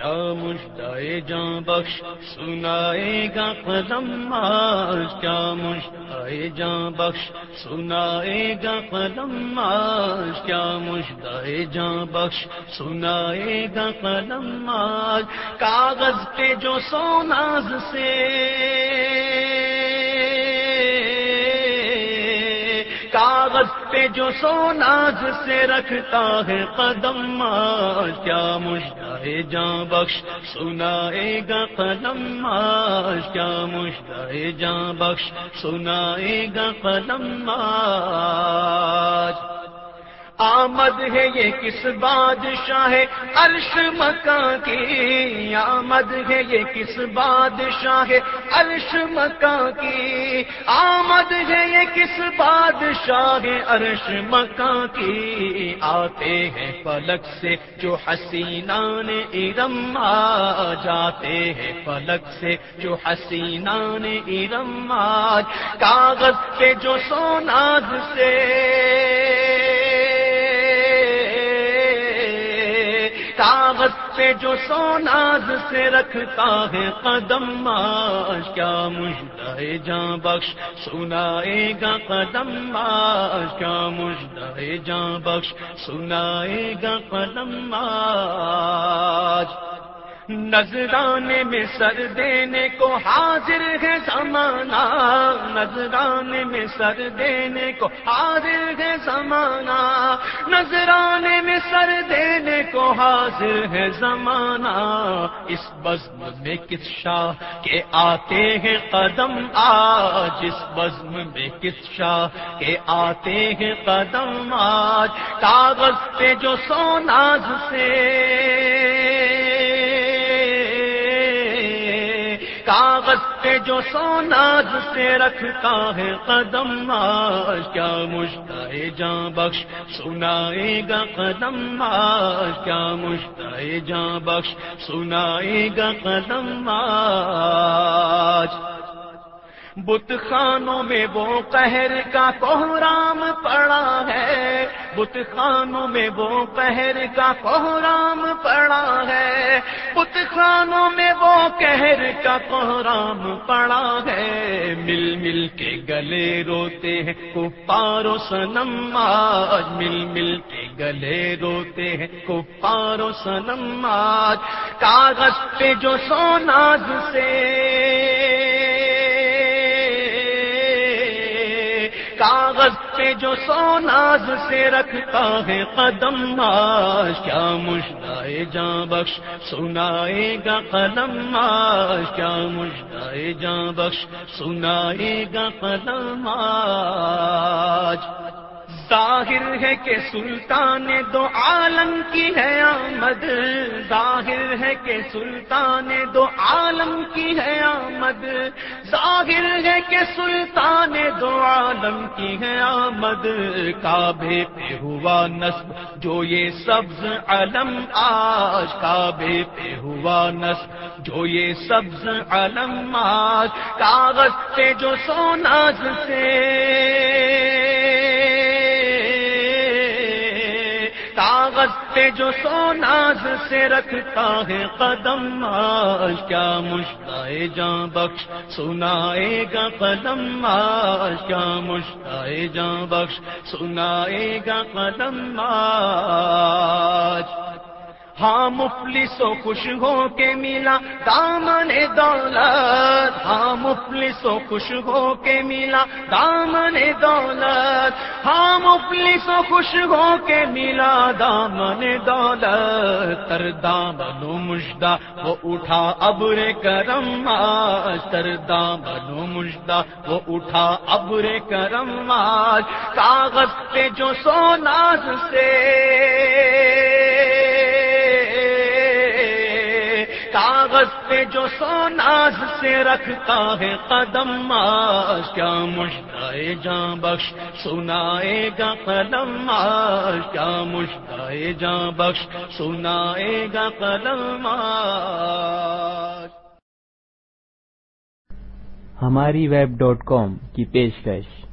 کیا مشتائے جان بخش، سنائے گا قدم آج کیا مشتائے جان بخش، سنائے گا قدم آج کیا مشتائے جان بخش، سنائے گا قدم آج کاغذ پہ جو سوناز سے تخت پہ جو سوناز سے رکھتا ہے قدم کیا مشتہ جاں بخش سنائے گا قدم کیا مشتہ جاں بخش سنائے گا قدم آمد ہے یہ کس بادشاہ عرش مکان کی آمد ہے یہ کس بادشاہ عرش مکان کی آمد ہے یہ کس بادشاہ عرش مکان کی آتے ہیں پلک سے جو حسینان ارم آ جاتے ہیں۔ پلک سے جو حسینان ارم آج کاغذ پہ جو سوناز سے طاقت پہ جو سوناز سے رکھتا ہے قدم آج کیا مجدہ جاں بخش سنائے گا قدم آج کیا مجدہ جاں بخش سنائے گا قدم آج نظرانے میں سر دینے کو حاضر ہے زمانہ نظرانے میں سر دینے کو حاضر ہے زمانہ نظرانے میں سر دینے کو حاضر ہے زمانہ۔ اس بزم میں کس شاہ کے آتے ہیں قدم آج؟ اس بزم میں کس شاہ کے آتے ہیں قدم آج؟ کاغذ پہ جو سوناز سے کاغذ پہ جو سوناز سے رکھتا ہے قدم آج کیا مشتائے جاں بخش، سنائے گا قدم آج کیا مشتائے جاں بخش، سنائے گا قدم آج بت خانوں میں وہ قہر کا کوہرام پڑا ہے۔ بت خانوں میں وہ قہر کا کوہرام پڑا ہے۔ بت خانوں میں وہ کہر کا کوہرام پڑا ہے۔ مل مل کے گلے روتے ہیں کپارو سنم آج مل مل کے گلے روتے ہیں کپارو سنم آج کاغذ پہ جو سوناز سے کاغذ پہ جو سوناز سے رکھتا ہے قدم ماش، کیا مشدائے جاں بخش، سنائے گا قدم ماش۔ کیا مشدائے جاں بخش، سنائے گا قدم آج ظاہر ہے کہ سلطان دو عالم کی ہے آمد۔ ظاہر ہے کہ سلطان دو عالم کی ہے آمد۔ ظاہر ہے کہ سلطان دو عالم کی ہے آمد۔ کعبے پہ ہوا نصب جو یہ سبز علم۔ آج کعبے پہ ہوا نصب جو یہ سبز علم۔ آج کاغذ پہ جو سوناز سے پہ جو سوناز سے رکھتا ہے قدم، آج کیا مشتائے جاں بخش، سنائے گا قدم، آج کیا مشتائے جاں بخش، سنائے گا قدم، آج ہاں مفلس و خوش ہو کے ملا دامن دولت۔ ہاں مفلس و خوش ہو کے ملا دامن دولت۔ ہاں مفلس و خوش ہو کے ملا دامن دولت۔ تر دامن مجدہ، وہ اٹھا ابر کرم۔ آج تر دامن مجدہ، وہ اٹھا ابر کرم۔ آج کاغذ پہ جو سوناز سے کاغذ پہ جو سوناز سے رکھتا ہے قدم آج کیا مشتائے جاں بخش، سنائے گا قدم آج کیا مشتائے جاں بخش، سنائے گا قدم آج ہماری ویب ڈاٹ کام کی پیشکش۔